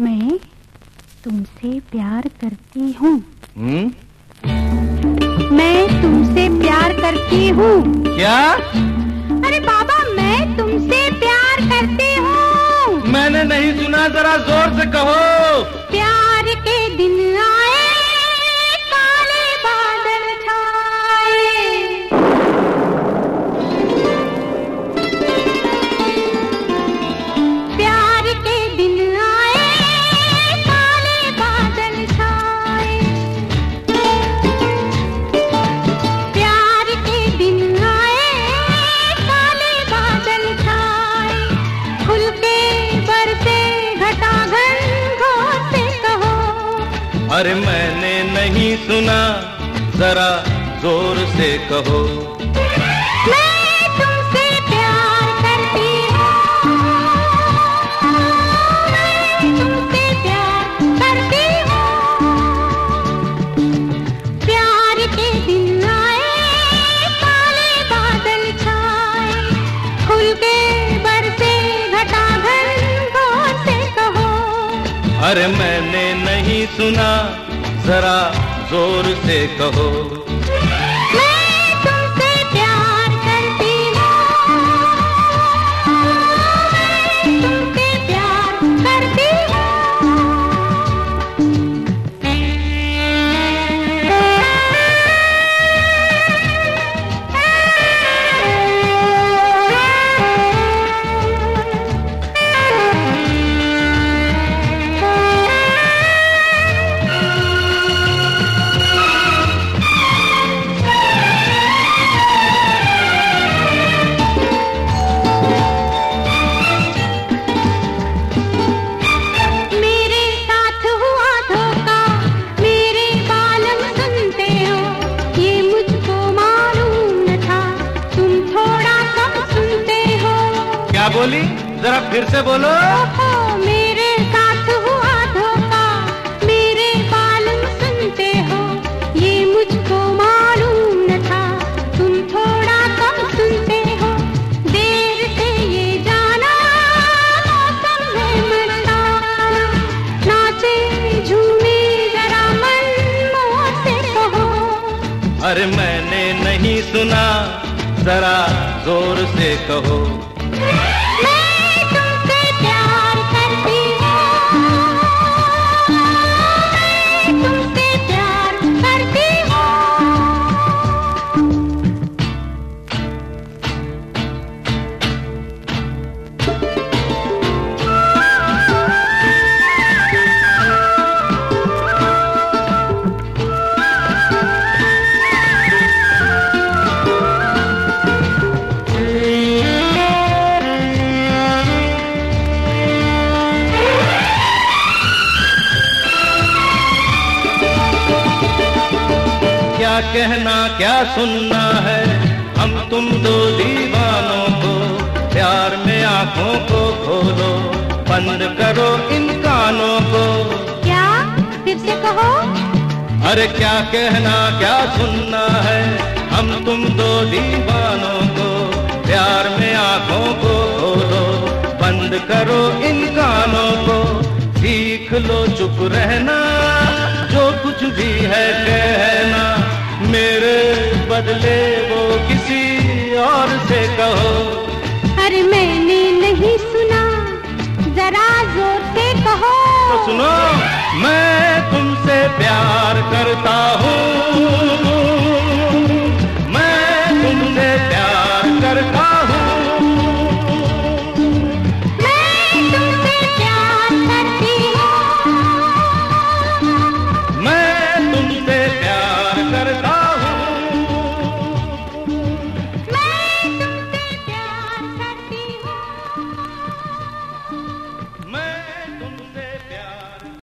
मैं तुमसे प्यार करती हूँ। हम्म? मैं तुमसे प्यार करती हूँ। क्या? अरे बाबा मैं तुमसे प्यार करती हूँ। मैंने नहीं सुना जरा ज़ोर से कहो। प्यार के दिन अरे मैंने नहीं सुना जरा ज़ोर से कहो। अरे मैंने नहीं सुना जरा ज़ोर से कहो। बोली? जरा फिर से बोलो। मेरे साथ हुआ धोखा मेरे बालम सुनते हो ये मुझको मालूम न था तुम थोड़ा कम सुनते हो देर से ये जाना मौसम है मस्ताना नाचे झूमे जरा मन से कहो। अरे मैंने नहीं सुना जरा ज़ोर से कहो। क्या कहना क्या सुनना है? हम तुम दो दीवानों को प्यार में आँखों को खोलो बंद करो इन कानों को। क्या? फिर से कहो। अरे क्या कहना क्या सुनना है? हम तुम दो दीवानों को प्यार में आँखों को खोलो बंद करो इन कानों को। सीख लो चुप रहना जो कुछ भी है मेरे बदले वो किसी और से कहो। अरे मैंने नहीं